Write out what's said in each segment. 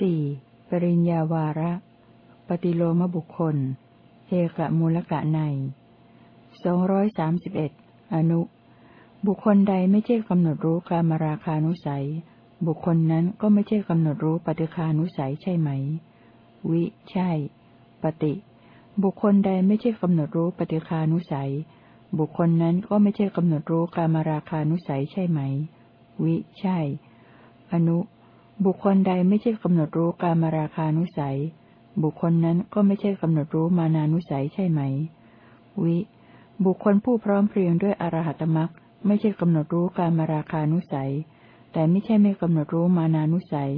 สี่ปริญญาวาระ ปฏิโลมบุคคลเอกะมูลกะในสองร้อยสามสิบเอ็ดอนุ บุคคลใดไม่ใช่กำหนดรู้กามราคานุสัย บุคคลนั้นก็ไม่ใช่กำหนดรู้ปฏิคานุสัยใช่ไหม วิ ใช่ ปฏิบุคคลใดไม่ใช่กำหนดรู้ปฏิคานุสัย บุคคลนั้นก็ไม่ใช่กำหนดรู้กามราคานุสัยใช่ไหม วิ ใช่ อนุ บุคคลใดไม่ใช่กำหนดรู้กามราคานุสัย บุคคลนั้นก็ไม่ใช่กำหนดรู้มานานุสัยใช่ไหม วิ บุคคลผู้พร้อมเพรียงด้วยอรหัตมรักไม่ใช่กำหนดรู้กามราคานุสัย แต่ไม่ใช่ไม่กำหนดรู้มานานุสัย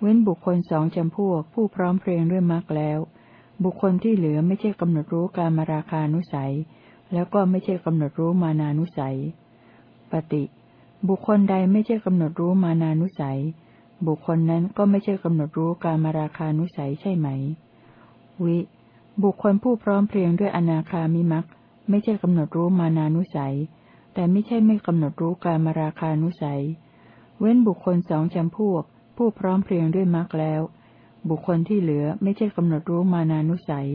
เว้นบุคคลสองจำพวกผู้พร้อมเพรียงด้วยมรรคแล้ว บุคคลที่เหลือไม่ใช่กำหนดรู้การมาราคานุสัย แล้วก็ไม่ใช่กำหนดรู้มานานุสัย ปฏิ บุคคลใดไม่ใช่กำหนดรู้มานานุสัย บุคคลนั้นก็ไม่ใช่กำหนดรู้การมาราคานุสัยใช่ไหม วิ บุคคลผู้พร้อมเพรียงด้วยอนาคามิมักไม่ใช่กำหนดรู้มานานุสัย แต่ไม่ใช่ไม่กำหนดรู้การมาราคานุสัย เว้นบุคคลสองจำพวก ผู้พร้อมเพรียงด้วยมักแล้ว บุคคลที่เหลือไม่ใช่กำหนดรู้มานานุสัย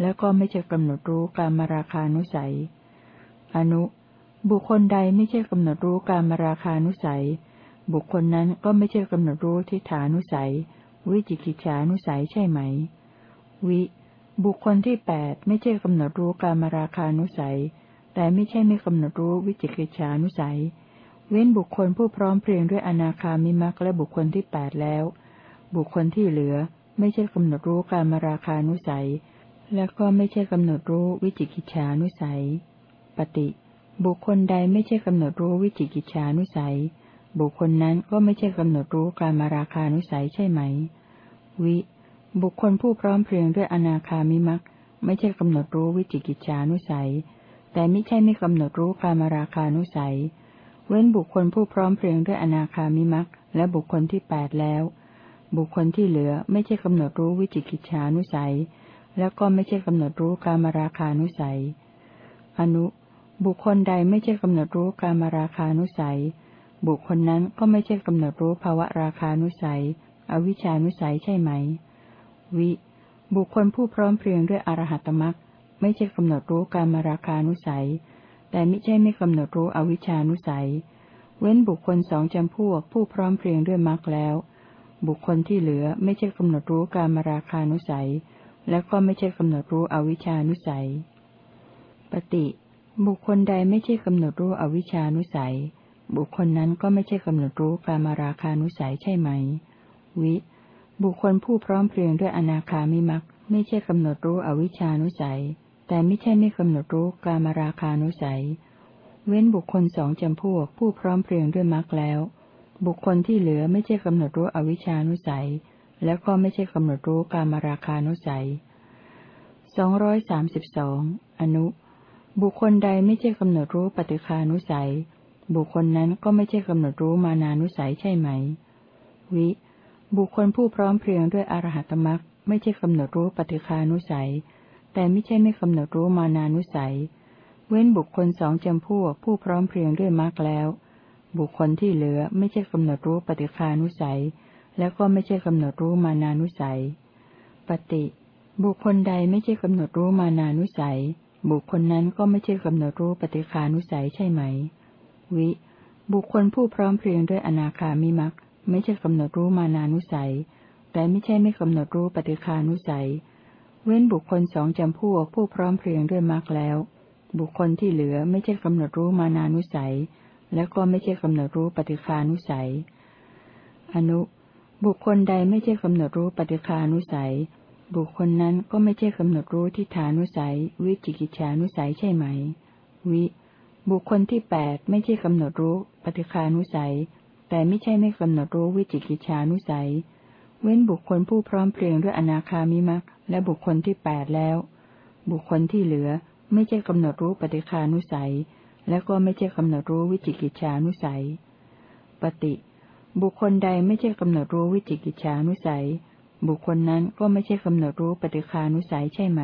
แล้วก็ไม่ใช่กำหนดรู้การมาราคานุสัย อนุ บุคคลใดไม่ใช่กำหนดรู้การมาราคานุสัย บุคคลนั้นก็ไม่ใช่กำหนดรู้ทิฏฐานุสัย วิจิกิจฉานุสัยใช่ไหม วิ บุคคลที่แปดไม่ใช่กำหนดรู้การมราคานุสัย แต่ไม่ใช่ไม่กำหนดรู้วิจิกิจฉานุสัย เว้นบุคคลผู้พร้อมเพรียงด้วยอนาคามิมักและบุคคลที่แปดแล้ว บุคคลที่เหลือ ไม่ใช่กำหนดรู้การมราคานุสัย และก็ไม่ใช่กำหนดรู้วิจิกิจฉานุสัย ปฏิ บุคคลใดไม่ใช่กำหนดรู้วิจิกิจฉานุสัย บุคคลนั้นก็ไม่ใช่กำหนดรู้การมาราคานุสัยใช่ไหม วิ บุคคลผู้พร้อมเพรียงด้วยอนาคามิมักไม่ใช่กำหนดรู้วิจิกิจฉานุสัย แต่ไม่ใช่ไม่กำหนดรู้การมาราคานุสัย เว้นบุคคลผู้พร้อมเพรียงด้วยอนาคามิมักและบุคคลที่แปดแล้ว บุคคลที่เหลือไม่ใช่กำหนดรู้วิจิกิจฉานุสัย แล้วก็ไม่ใช่กำหนดรู้การมาราคานุสัย อนุ บุคคลใดไม่ใช่กำหนดรู้การมาราคานุสัย บุคคลนั้นก็ไม่ใช่กำหนดรู้ภาวะราคานุสัย อวิชานุสัยใช่ไหม วิ บุคคลผู้พร้อมเพรียงด้วยอรหัตมักไม่ใช่กำหนดรู้การมาราคานุสัย แต่ไม่ใช่ไม่กำหนดรู้อวิชานุสัย เว้นบุคคลสองจำพวกผู้พร้อมเพรียงด้วยมรรคแล้ว บุคคลที่เหลือไม่ใช่กำหนดรู้การมาราคานุสัย และก็ไม่ใช่กำหนดรู้อวิชานุสัย ปฏิ บุคคลใดไม่ใช่กำหนดรู้อวิชานุสัย บุคคลนั้นก็ไม่ใช่กำหนดรู้การมาราคานุสัยใช่ไหม วิ บุคคลผู้พร้อมเพรียงด้วยอนาคามิมักไม่ใช่กำหนดรู้อวิชานุสัย แต่ไม่ใช่ไม่กำหนดรู้การมาราคานุสัย เว้นบุคคลสองจำพวกผู้พร้อมเพรียงด้วยมักแล้ว บุคคลที่เหลือไม่ใช่กำหนดรู้อวิชานุสัย แล้วก็ไม่ใช่กำหนดรู้กามาราคานุสัยสองร้อยสามสิบสองอนุ บุคคลใดไม่ใช่กำหนดรู้ปฏิคานุสัย บุคคลนั้นก็ไม่ใช่กำหนดรู้มานานุสัยใช่ไหม วิ บุคคลผู้พร้อมเพรียงด้วยอรหัตมรักไม่ใช่กำหนดรู้ปฏิคานุสัย แต่ไม่ใช่ไม่กำหนดรู้มานานุสัย เว้นบุคคลสองจำพวกผู้พร้อมเพรียงด้วยมรรคแล้ว บุคคลที่เหลือไม่ใช่กำหนดรู้ปฏิคานุสัย แล้วก็ไม่ใช่กำหนดรู้มานานุสัย ปฏิ บุคคลใดไม่ใช่กำหนดรู้มานานุสัย บุคคลนั้นก็ไม่ใช่กำหนดรู้ปฏิคานุสัยใช่ไหม วิ บุคคลผู้พร้อมเพรียงด้วยอนาคามิมักไม่ใช่กำหนดรู้มานานุสัย แต่ไม่ใช่ไม่กำหนดรู้ปฏิคานุสัย เว้นบุคคลสองจำพวกผู้พร้อมเพรียงด้วยมักแล้ว บุคคลที่เหลือไม่ใช่กำหนดรู้มานานุสัย และก็ไม่ใช่กำหนดรู้ปฏิคานุสัย อนุ บุคคลใดไม่ใช่กำหนดรู้ปฏิคานุสัย บุคคลนั้นก็ไม่ใช่กำหนดรู้ทิฏฐานุสัย วิจิกิจฉานุสัยใช่ไหม วิ บุคคลที่แปดไม่ใช่กำหนดรู้ปฏิคานุสัย แต่ไม่ใช่ไม่กำหนดรู้วิจิกิจฉานุสัย เว้นบุคคลผู้พร้อมเพรียงด้วยอนาคามิมักและบุคคลที่แปดแล้ว บุคคลที่เหลือไม่ใช่กำหนดรู้ปฏิคานุสัย และก็ไม่ใช่กำหนดรู้วิจิกิจฉานุสัย ปฏิ บุคคลใดไม่ใช่กำหนดรู้วิจิกิจฉานุสัย บุคคลนั้นก็ไม่ใช่กำหนดรู้ปฏิคานุสัยใช่ไหม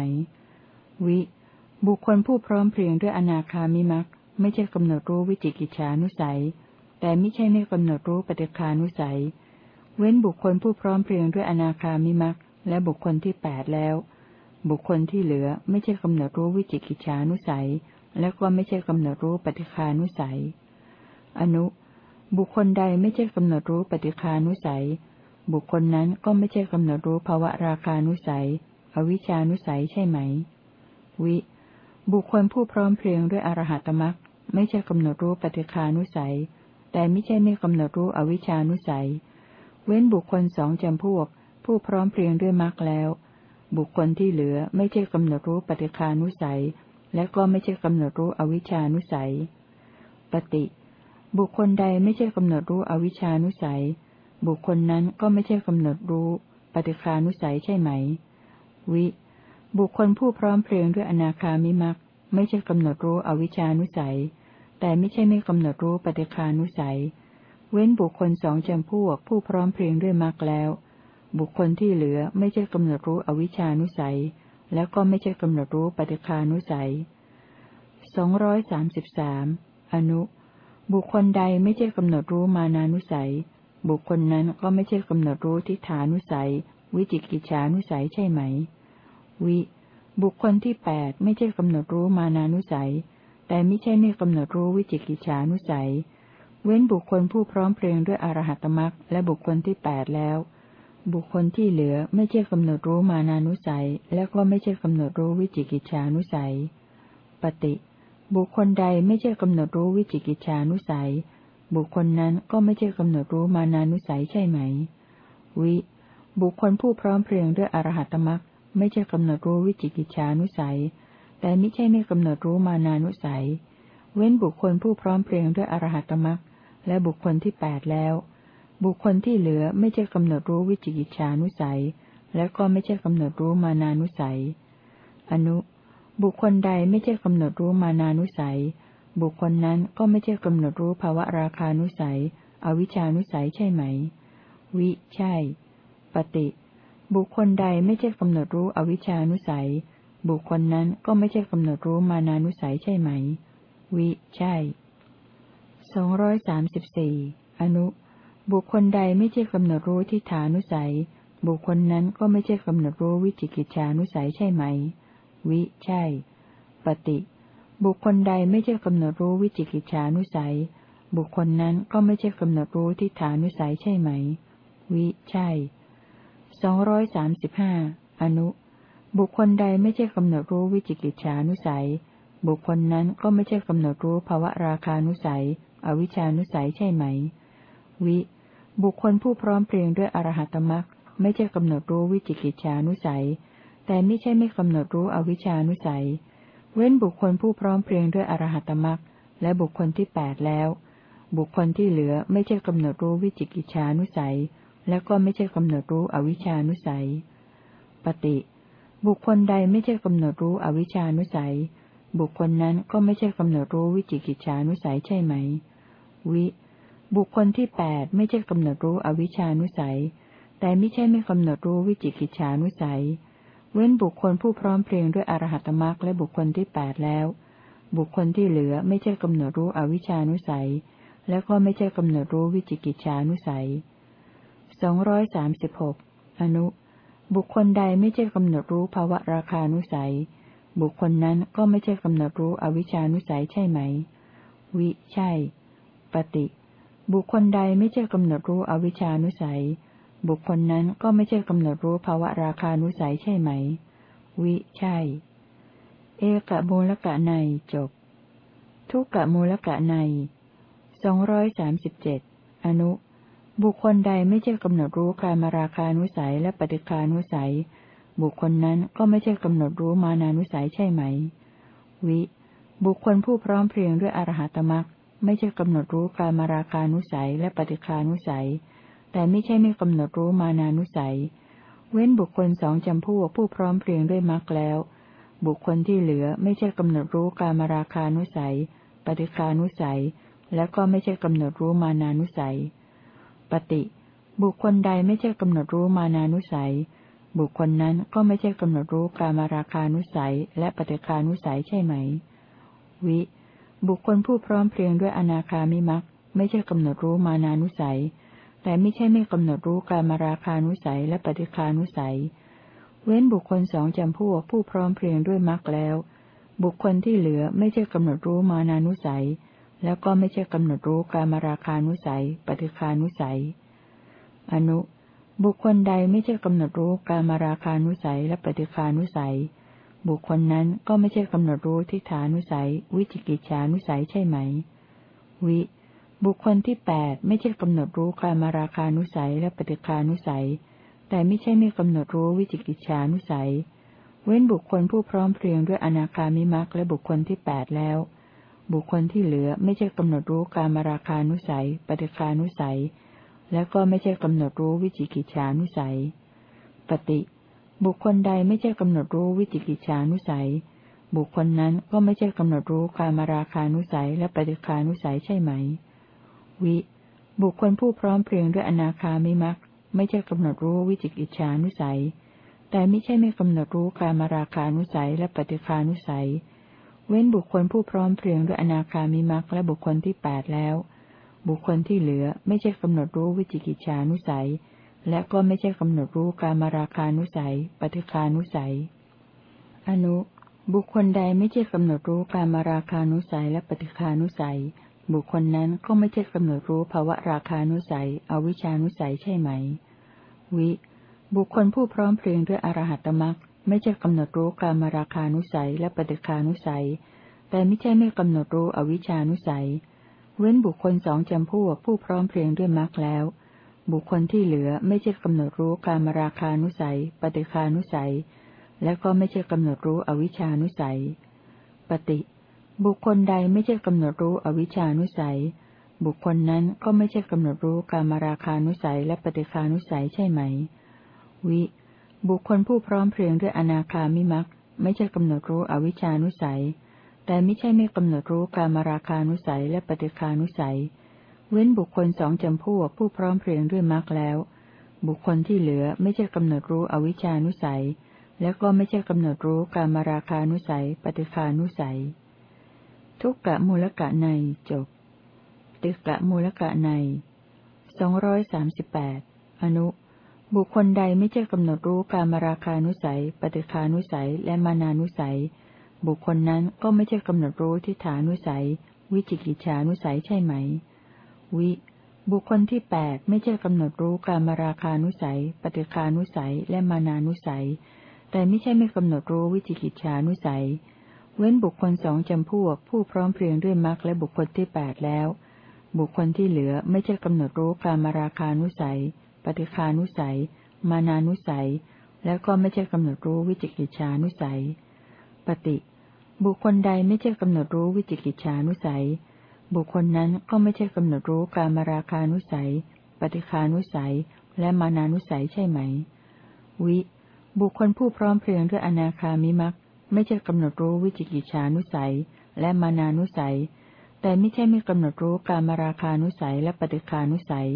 วิ บุคคลผู้พร้อมเพรียงด้วยอนาคามิมักไม่ใช่กำหนดรู้วิจิกิจฉานุสัย แต่ไม่ใช่ไม่กำหนดรู้ปฏิคานุสัย เว้นบุคคลผู้พร้อมเพรียงด้วยอนาคามิมักและบุคคลที่แปดแล้ว บุคคลที่เหลือไม่ใช่กำหนดรู้วิจิกิจฉานุสัย และก็ไม่ใช่กำหนดรู้ปฏิคานุสัย อนุ บุคคลใดไม่ใช่กำหนดรู้ปฏิคานุสัย บุคคลนั้นก็ไม่ใช่กำหนดรู้ภาวะราคานุสัย อวิชานุสัยใช่ไหม วิ บุคคลผู้พร้อมเพรียงด้วยอรหัตมรักไม่ใช่กำหนดรู้ปฏิคานุสัย แต่ไม่ใช่ไม่กำหนดรู้อวิชานุสัย เว้นบุคคลสองจำพวก ผู้พร้อมเพรียงด้วยมรรคแล้ว บุคคลที่เหลือไม่ใช่กำหนดรู้ปฏิคานุสัย และก็ไม่ใช่กำหนดรู้อวิชานุสัย ปฏิ บุคคลใดไม่ใช่กำหนดรู้อวิชานุสัย บุคคลนั้นก็ไม่ใช่กำหนดรู้ ปฏิคานุสัยใช่ไหม วิ บุคคลผู้พร้อมเพรียงด้วยอนาคามิมักไม่ใช่กำหนดรู้อวิชานุสัย แต่ไม่ใช่ไม่กำหนดรู้ปฏิคานุสัย เว้นบุคคลสองจำพวกผู้พร้อมเพรียงด้วยมรรคแล้ว บุคคลที่เหลือไม่ใช่กำหนดรู้อวิชานุสัย แล้วก็ไม่ใช่กำหนดรู้ปฏิคานุสัยสองร้อยสามสิบสามอนุ บุคคลใดไม่ใช่กำหนดรู้มานานุสัย บุคคลนั้นก็ไม่ใช่กำหนดรู้ทิฏฐานุสัย วิจิกิจฉานุสัยใช่ไหม วิ บุคคลที่แปดไม่ใช่กำหนดรู้มานานุสัย แต่ไม่ใช่ไม่กำหนดรู้วิจิกิจฉานุสัย เว้นบุคคลผู้พร้อมเพรียงด้วยอรหัตมรักและบุคคลที่แปดแล้ว บุคคลที่เหลือไม่ใช่กำหนดรู้มานานุสัย และก็ไม่ใช่กำหนดรู้วิจิกิจฉานุสัย ปฏิ บุคคลใดไม่ใช่กำหนดรู้วิจิกิจฉานุสัย บุคคลนั้นก็ไม่ใช่กำหนดรู้มานานุสัยใช่ไหม วิ บุคคลผู้พร้อมเพรียงด้วยอรหัตมรักไม่ใช่กำหนดรู้วิจิกิจฉานุสัย แต่ไม่ใช่ไม่กำหนดรู้มานานุสัย เว้นบุคคลผู้พร้อมเพรียงด้วยอรหัตมรักและบุคคลที่แปดแล้ว บุคคลที่เหลือไม่ใช่กำหนดรู้วิจิกิจฉานุสัย และก็ไม่ใช่กำหนดรู้มานานุสัย อนุ บุคคลใดไม่ใช่กำหนดรู้มานานุสัย บุคคลนั้นก็ไม่ใช่กำหนดรู้ภาวะราคานุสัย อวิชานุสัยใช่ไหม วิ ใช่ ปฏิ บุคคลใดไม่ใช่กำหนดรู้อวิชานุสัย บุคคลนั้นก็ไม่ใช่กำหนดรู้มานานุสัยใช่ไหม วิ ใช่สองร้อยสามสิบสี่อนุ บุคคลใดไม่ใช่กำหนดรู้ทิฏฐานุสัย บุคคลนั้นก็ไม่ใช่กำหนดรู้วิจิกิจฉานุสัยใช่ไหม วิ ใช่ ปฏิ บุคคลใดไม่ใช่กำหนดรู้วิจิกิจฉานุสัย บุคคลนั้นก็ไม่ใช่กำหนดรู้ทิฏฐานุสัยใช่ไหม วิ ใช่สองร้อยสามสิบห้าอนุ บุคคลใดไม่ใช่กำหนดรู้วิจิกิจฉานุสัย บุคคลนั้นก็ไม่ใช่กำหนดรู้ภาวะราคานุสัย อวิชานุสัยใช่ไหม วิ บุคคลผู้พร้อมเพรียงด้วยอรหัตมรักไม่ใช่กำหนดรู้วิจิกิจฉานุสัย แต่ไม่ใช่ไม่กำหนดรู้อวิชานุสัย เว้นบุคคลผู้พร้อมเพรียงด้วยอรหัตมรักและบุคคลที่แปดแล้ว บุคคลที่เหลือไม่ใช่กำหนดรู้วิจิกิจฉานุสัย และก็ไม่ใช่กำหนดรู้อวิชานุสัย ปฏิ บุคคลใดไม่ใช่กำหนดรู้อวิชานุสัย บุคคลนั้นก็ไม่ใช่กำหนดรู้วิจิกิจฉานุสัยใช่ไหม วิ บุคคลที่แปดไม่ใช่กำหนดรู้อวิชานุสัย แต่ไม่ใช่ไม่กำหนดรู้วิจิกิจฉานุสัย เว้นบุคคลผู้พร้อมเพรียงด้วยอรหัตมรักและบุคคลที่แปดแล้ว บุคคลที่เหลือไม่ใช่กำหนดรู้อวิชานุสัย และก็ไม่ใช่กำหนดรู้วิจิกิจฉานุสัยสองร้อยสามสิบหกอนุ บุคคลใดไม่ใช่กำหนดรู้ภาวะราคานุสัย บุคคลนั้นก็ไม่ใช่กำหนดรู้อวิชานุสัยใช่ไหม วิ ใช่ ปฏิ บุคคลใดไม่ใช่กำหนดรู้อวิชานุสัย บุคคลนั้นก็ไม่ใช่กำหนดรู้ภาวะราคานุสัยใช่ไหม วิใช่ เอกะมูลกะในจบ ทุกกะมูลกะในสองร้อยสามสิบเจ็ดอนุ บุคคลใดไม่ใช่กำหนดรู้การมาราคานุสัยและปฏิคานุสัย บุคคลนั้นก็ไม่ใช่กำหนดรู้มานานุสัยใช่ไหม วิ บุคคลผู้พร้อมเพรียงด้วยอรหัตมรัก ไม่ใช่กำหนดรู้การมาราคานุสัยและปฏิคานุสัย แต่ไม่ใช่ไม่กำหนดรู้มานานุสัย เว้นบุคคลสองจำพวกผู้พร้อมเพรียงด้วยมรรคแล้ว บุคคลที่เหลือไม่ใช่กำหนดรู้การมาราคานุสัย ปฏิคานุสัย และก็ไม่ใช่กำหนดรู้มานานุสัย ปฏิบุคคลใดไม่ใช่กำหนดรู้มานานุสัย บุคคลนั้นก็ไม่ใช่กำหนดรู้การมาราคานุสัยและปฏิคานุสัยใช่ไหม วิ บุคคลผู้พร้อมเพรียงด้วยอนาคามิมักไม่ใช่กำหนดรู้มานานุสัย แต่ไม่ใช่ไม่กำหนดรู้การมาราคานุสัยและปฏิคานุสัย เว้นบุคคลสองจำพวกผู้พร้อมเพรียงด้วยมักแล้ว บุคคลที่เหลือไม่ใช่กำหนดรู้มานานุสัย แล้วก็ไม่ใช่กำหนดรู้การมาราคานุสัย ปฏิคานุสัย อนุ บุคคลใดไม่ใช่กำหนดรู้การมาราคานุสัยและปฏิคานุสัย บุคคลนั้นก็ไม่ใช่กำหนดรู้ทิฏฐานุสัย วิจิกิจฉานุสัยใช่ไหม วิ บุคคลที่แปดไม่ใช่กำหนดรู้กามาราคานุสัยและปฏิคานุสัย แต่ไม่ใช่ไม่กำหนดรู้วิจิกิจฉานุสัย เว้นบุคคลผู้พร้อมเพรียงด้วยอนาคามิมักและบุคคลที่แปดแล้ว บุคคลที่เหลือไม่ใช่กำหนดรู้กามาราคานุสัย ปฏิคานุสัย และก็ไม่ใช่กำหนดรู้วิจิกิจฉานุสัย ปฏิ บุคคลใดไม่ใช่กำหนดรู้วิจิกิจฉานุสัย บุคคลนั้นก็ไม่ใช่กำหนดรู้กามาราคานุสัยและปฏิคานุสัยใช่ไหม วิ บุคคลผู้พร้อมเพรียงด้วยอนาคามิมักไม่ใช่กำหนดรู้วิจิกิจฉานุสัย แต่ไม่ใช่ไม่กำหนดรู้กามาราคานุสัยและปฏิคานุสัย เว้นบุคคลผู้พร้อมเพรียงด้วยอนาคามิมักและบุคคลที่แปดแล้ว บุคคลที่เหลือไม่ใช่กำหนดรู้วิจิกิจฉานุสัย และก็ไม่ใช่กำหนดรู้การมาราคานุสัย ปฏิคานุสัย อนุ บุคคลใดไม่ใช่กำหนดรู้การมาราคานุสัยและปฏิคานุสัย บุคคลนั้นก็ไม่ใช่กำหนดรู้ภาวะราคานุสัย อวิชานุสัยใช่ไหม วิ บุคคลผู้พร้อมเพรียงด้วยอรหัตมรักไม่ใช่กำหนดรู้การมาราคานุสัยและปฏิคานุสัย แต่ไม่ใช่ไม่กำหนดรู้อวิชานุสัย เว้นบุคคลสองจำพวกผู้พร้อมเพรียงด้วยมรรคแล้ว บุคคลที่เหลือไม่ใช่กำหนดรู้การมราคานุสัย ปฏิคานุสัย และก็ไม่ใช่กำหนดรู้อวิชานุสัย ปฏิ บุคคลใดไม่ใช่กำหนดรู้อวิชานุสัย บุคคลนั้นก็ไม่ใช่กำหนดรู้การมราคานุสัยและปฏิคานุสัยใช่ไหม วิ บุคคลผู้พร้อมเพรียงด้วยอนาคามิมักไม่ใช่กำหนดรู้อวิชานุสัย แต่ไม่ใช่ไม่กำหนดรู้การมราคานุสัยและปฏิคานุสัย เว้นบุคคลสองจำพวกผู้พร้อมเพรียงด้วยมักแล้ว บุคคลที่เหลือไม่ใช่กำหนดรู้อวิชานุสัย และก็ไม่ใช่กำหนดรู้การมราคานุสัย ปฏิคานุสัย ทุกกะมูลกะในจบ ติกะมูลกะในสองร้อยสามสิบแปดอนุ บุคคลใดไม่ใช่กำหนดรู้การมราคานุสัย ปฏิคานุสัย และมานานุสัย บุคคลนั้นก็ไม่ใช่กำหนดรู้ทิฏฐานุสัย วิจิกิจฉานุสัยใช่ไหม วิ บุคคลที่แปดไม่ใช่กำหนดรู้การมราคานุสัย ปฏิคานุสัย และมานานุสัย แต่ไม่ใช่ไม่กำหนดรู้วิจิกิจฉานุสัย เว้นบุคคลสองจำพวก ผู้พร้อมเพรียงด้วยมรรคและบุคคลที่แปดแล้ว บุคคลที่เหลือไม่ใช่กำหนดรู้การมาราคานุสัย ปฏิคานุสัย มานานุสัย และก็ไม่ใช่กำหนดรู้วิจิกิจฉานุสัย ปฏิ บุคคลใดไม่ใช่กำหนดรู้วิจิกิจฉานุสัย บุคคลนั้นก็ไม่ใช่กำหนดรู้การมาราคานุสัย ปฏิคานุสัย และมานานุสัยใช่ไหม วิ บุคคลผู้พร้อมเพรียงด้วยอนาคามิมักไม่ใช่กำหนดรู้วิจิกิจฉานุสัย และมานานุสัย แต่ไม่ใช่ไม่กำหนดรู้การมาราคานุสัยและปฏิคานุสัย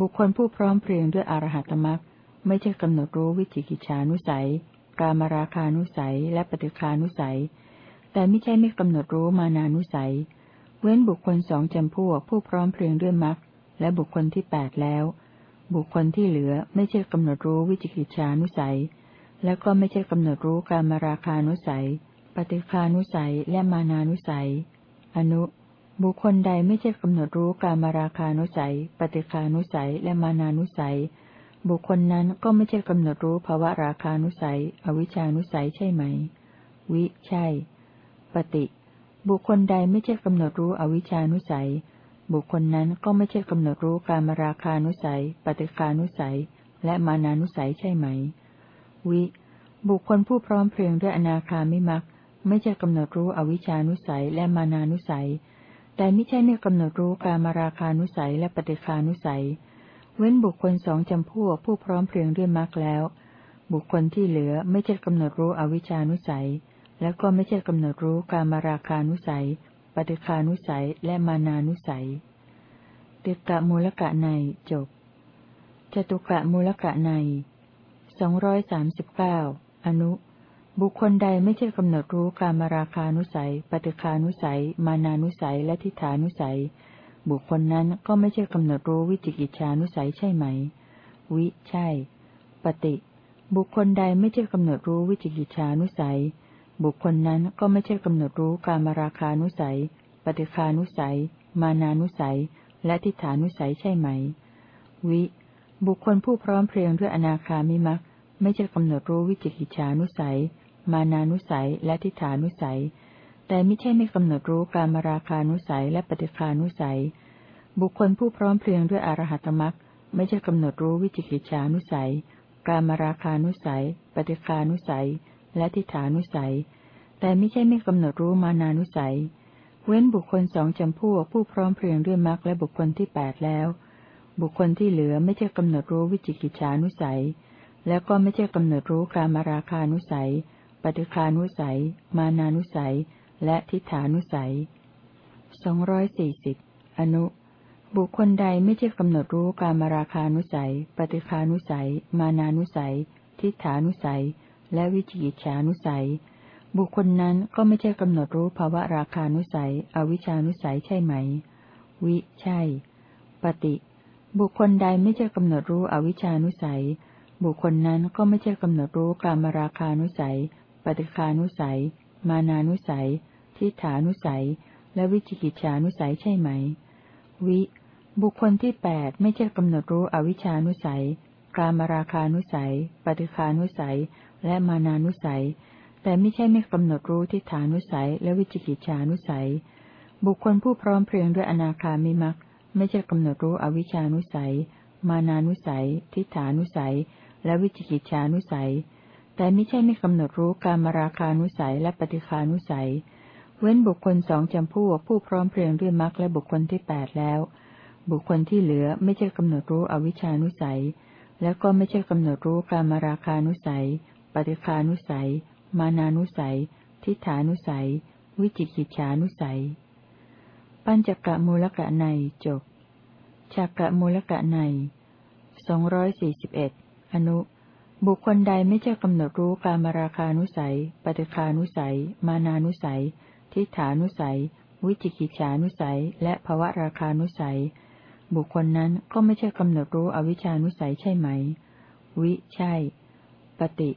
บุคคลผู้พร้อมเพรียงด้วยอรหัตมักไม่ใช่กำหนดรู้วิจิกิจฉานุสัย การมาราคานุสัย และปฏิคานุสัย แต่ไม่ใช่ไม่กำหนดรู้มานานุสัย เว้นบุคคลสองจำพวกผู้พร้อมเพรียงด้วยมรรคและบุคคลที่แปดแล้ว บุคคลที่เหลือไม่ใช่กำหนดรู้วิจิกิจฉานุสัย แล้วก็ไม่ใช่กำหนดรู้การมาราคานุสัย ปฏิคานุสัยและมานานุสัย อนุ บุคคลใดไม่ใช่กำหนดรู้การมาราคานุสัย ปฏิคานุสัยและมานานุสัย บุคคลนั้นก็ไม่ใช่กำหนดรู้ภาวะราคานุสัย อวิชานุสัยใช่ไหม วิ ใช่ ปฏิ บุคคลใดไม่ใช่กำหนดรู้อวิชานุสัย บุคคลนั้นก็ไม่ใช่กำหนดรู้การมาราคานุสัย ปฏิคานุสัย และมานานุสัยใช่ไหม วิ บุคคลผู้พร้อมเพรียงด้วยอนาคามิมักไม่ใช่กำหนดรู้อวิชานุสัยและมานานุสัย แต่ไม่ใช่ไม่กำหนดรู้การมาราคานุสัยและปฏิคานุสัย เว้นบุคคลสองจำพวกผู้พร้อมเพรียงด้วยมักแล้ว บุคคลที่เหลือไม่ใช่กำหนดรู้อวิชานุสัย และก็ไม่ใช่กำหนดรู้การมาราคานุสัย ปฏิคานุสัย และมานานุสัย ติกะมูลกะในจบ จตุกะมูลกะในสองร้อยสามสิบเก้าอนุ บุคคลใดไม่ใช่กำหนดรู้การมาราคานุสัย ปฏิคานุสัย มานานุสัย และทิฏฐานุสัย บุคคลนั้นก็ไม่ใช่กำหนดรู้วิจิกิจฉานุสัยใช่ไหม วิใช่ ปฏิ บุคคลใดไม่ใช่กำหนดรู้วิจิกิจฉานุสัย บุคคลนั้นก็ไม่ใช่กำหนดรู้การมาราคานุสัย ปฏิคานุสัย มานานุสัย และทิฏฐานุสัยใช่ไหม วิ บุคคลผู้พร้อมเพรียงด้วยอนาคามิมักไม่ใช่กำหนดรู้วิจิกิจฉานุสัย มานานุสัย และทิฏฐานุสัย แต่ไม่ใช่ไม่กำหนดรู้การมาราคานุสัยและปฏิคานุสัย บุคคลผู้พร้อมเพรียงด้วยอรหัตมักไม่ใช่กำหนดรู้วิจิกิจฉานุสัย การมาราคานุสัย ปฏิคานุสัย และทิฏฐานุสัย แต่ไม่ใช่ไม่กำหนดรู้มานานุสัย เว้นบุคคลสองจำพวกผู้พร้อมเพรียงด้วยมักและบุคคลที่แปดแล้ว บุคคลที่เหลือไม่ใช่กำหนดรู้วิจิกิจฉานุสัย แล้วก็ไม่ใช่กำหนดรู้กามาราคานุสัย ปฏิคานุสัย มานานุสัย และทิฏฐานุสัยสองร้อยสี่สิบอนุบุคคลใดไม่ใช่กำหนดรู้การมาราคานุสัย ปฏิคานุสัย มานานุสัย ทิฏฐานุสัย และวิจิกิจฉานุสัย บุคคลนั้นก็ไม่ใช่กำหนดรู้ภาวะราคานุสัย อวิชานุสัยใช่ไหม วิใช่ ปฏิบุคคลใดไม่ใช่กำหนดรู้อวิชานุสัย บุคคลนั้นก็ไม่ใช่กำหนดรู้การมราคานุสัย ปฏิคานุสัย มานานุสัย ทิฏฐานุสัย และวิจิกิจฉานุสัยใช่ไหม วิ บุคคลที่แปดไม่ใช่กำหนดรู้อวิชานุสัย การมราคานุสัย ปฏิคานุสัย และมานานุสัย แต่ไม่ใช่ไม่กำหนดรู้ทิฏฐานุสัย และวิจิกิจฉานุสัย บุคคลผู้พร้อมเพรียงด้วยอนาคามิมักไม่ใช่กำหนดรู้อวิชานุสัย มานานุสัย ทิฏฐานุสัย และวิจิกิจฉานุสัย แต่ไม่ใช่ไม่กำหนดรู้การมราคานุสัยและปฏิคานุสัย เว้นบุคคลสองจำพวกผู้พร้อมเพรียงด้วยมรรคและบุคคลที่แปดแล้ว บุคคลที่เหลือไม่ใช่กำหนดรู้อวิชานุสัย แล้วก็ไม่ใช่กำหนดรู้การมราคานุสัย ปฏิคานุสัย มานานุสัย ทิฏฐานุสัย วิจิกิจฉานุสัย ปัญจกะมูลกะในจบฉักกะมูลกะในสองร้อยสี่สิบเอ็ดอนุ บุคคลใดไม่ใช่กำหนดรู้การมาราคานุสัย ปฏิคานุสัย มานานุสัย ทิฏฐานุสัย วิจิกิจฉานุสัย และภวะราคานุสัย บุคคลนั้นก็ไม่ใช่กำหนดรู้อวิชานุสัยใช่ไหม วิใช่ ปฏิ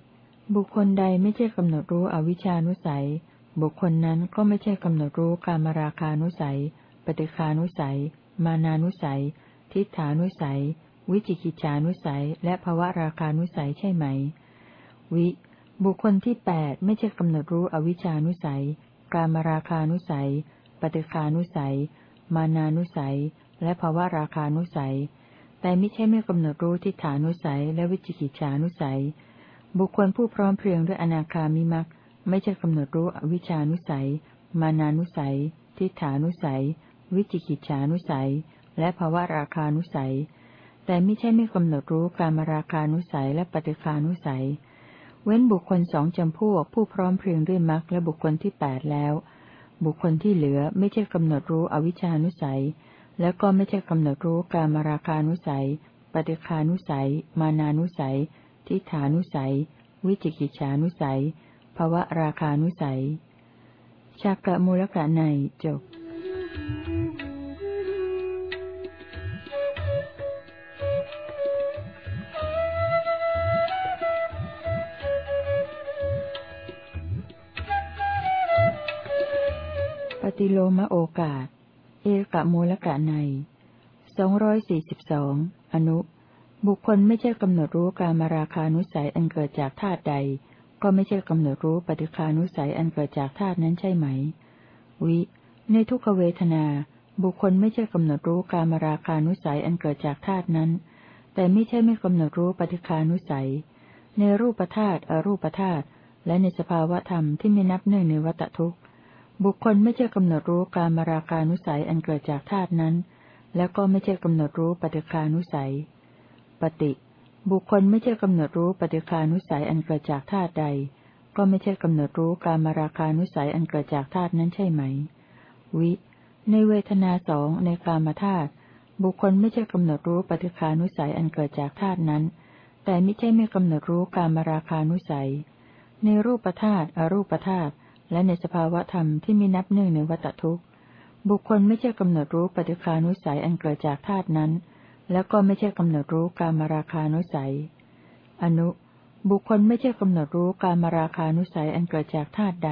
บุคคลใดไม่ใช่กำหนดรู้อวิชานุสัย บุคคลนั้นก็ไม่ใช่กำหนดรู้การมราคานุสัย ปฏิคานุสัย มานานุสัย ทิฏฐานุสัย วิจิกิจานุสัย และภวะราคานุสัยใช่ไหม วิ บุคคลที่แปดไม่ใช่กำหนดรู้อวิชานุสัย การมราคานุสัย ปฏิคานุสัย มานานุสัย และภวะราคานุสัย แต่ไม่ใช่ไม่กำหนดรู้ทิฏฐานุสัย และวิจิกิจานุสัย บุคคลผู้พร้อมเพรียงด้วยอนาคามิมักไม่ใช่กำหนดรู้อวิชานุสัย มานานุสัย ทิฏฐานุสัย วิจิกิจานุสัย และภาวะราคานุสัย แต่ไม่ใช่ไม่กำหนดรู้การมราคานุสัยและปฏิคานุสัย เว้นบุคคลสองจำพวกผู้พร้อมเพรียงด้วยมรรคและบุคคลที่แปดแล้ว บุคคลที่เหลือไม่ใช่กำหนดรู้อวิชานุสัย และก็ไม่ใช่กำหนดรู้การมราคานุสัย ปฏิคานุสัย มานานุสัย ทิฏฐานุสัย วิจิกิจฉานุสัย ภวะราคานุสัยชากะมูลกะในจบติโลมโอกาส เอกะมูลกะในสองร้อยสี่สิบสอง อนุ บุคคลไม่ใช่กำหนดรู้การมาราคานุสัยอันเกิดจากธาตุใด ก็ไม่ใช่กำหนดรู้ปฏิคานุสัยอันเกิดจากธาตุนั้นใช่ไหม วิ ในทุกขเวทนา บุคคลไม่ใช่กำหนดรู้การมาราคานุสัยอันเกิดจากธาตุนั้น แต่ไม่ใช่ไม่กำหนดรู้ปฏิคานุสัย ในรูปธาตุอรูปธาตุและในสภาวธรรมที่ไม่นับเนื่องในวัตทุกข์บุคคลไม่ใช่กำหนดรู้การมาราคานุสัยอันเกิดจากธาตุนั้น แล้วก็ไม่ใช่กำหนดรู้ปฏิคานุสัย ปฏิบุคคลไม่ใช่กำหนดรู้ปฏิคานุสัยอันเกิดจากธาตุใด ก็ไม่ใช่กำหนดรู้การมาราคานุสัยอันเกิดจากธาตุนั้นใช่ไหม วิ ในเวทนาสองในกามธาตุบุคคลไม่ใช่กำหนดรู้ปฏิคานุสัยอันเกิดจากธาตุนั้น แต่ไม่ใช่ไม่กำหนดรู้การมราคานุสัย ในรูปธาตุอรูปธาตุและในสภาวะธรรมที่มีนับหนึ่งในวัตทุกข์ บุคคลไม่ใช่กำหนดรู้ปฏิคานุสัยอันเกิดจากธาตุนั้น แล้วก็ไม่ใช่กำหนดรู้การมราคานุสัย อนุ บุคคลไม่ใช่กำหนดรู้การมราคานุสัยอันเกิดจากธาตุใด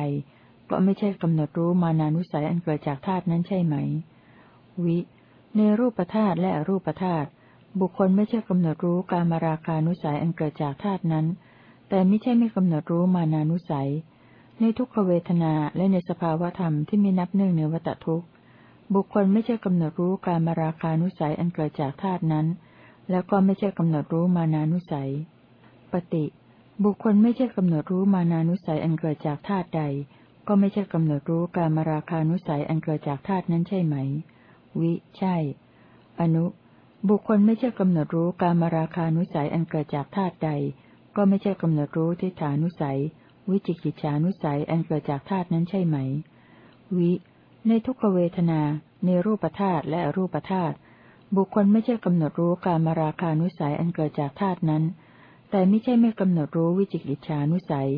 ก็ไม่ใช่กำหนดรู้มานานุสัยอันเกิดจากธาตุนั้นใช่ไหม วิ ในรูปธาตุและอรูปธาตุบุคคลไม่ใช่กำหนดรู้การมาราคานุสัยอันเกิดจากธาตุนั้น แต่ไม่ใช่ไม่กำหนดรู้มานานุสัย ในทุกขเวทนาและในสภาวธรรมที่ไมีนับหนึ่งในวัตทุกข์ บุคคลไม่ใช่กำหนดรู้การมาราคานุสัยอันเกิดจากธาตุนั้น แล้วก็ไม่ใช่กำหนดรู้มานานุสัย ปฏิ บุคคลไม่ใช่กำหนดรู้มานานุสัยอันเกิดจากธาตุใด ก็ไม่ใช่กำหนดรู้การมาราคานุสัยอันเกิดจากธาตุนั้นใช่ไหม วิ ใช่ อนุ บุคคลไม่ใช่กำหนดรู้การมาราคานุสัยอันเกิดจากธาตุใด ก็ไม่ใช่กำหนดรู้ทิฏฐานุสัย วิจิกิจฉานุสัยอันเกิดจากธาตุนั้นใช่ไหม วิ ในทุกขเวทนา ในรูปธาตุและอรูปธาตุบุคคลไม่ใช่กำหนดรู้การมาราคานุสัยอันเกิดจากธาตุนั้น แต่ไม่ใช่ไม่กำหนดรู้วิจิกิจฉานุสัย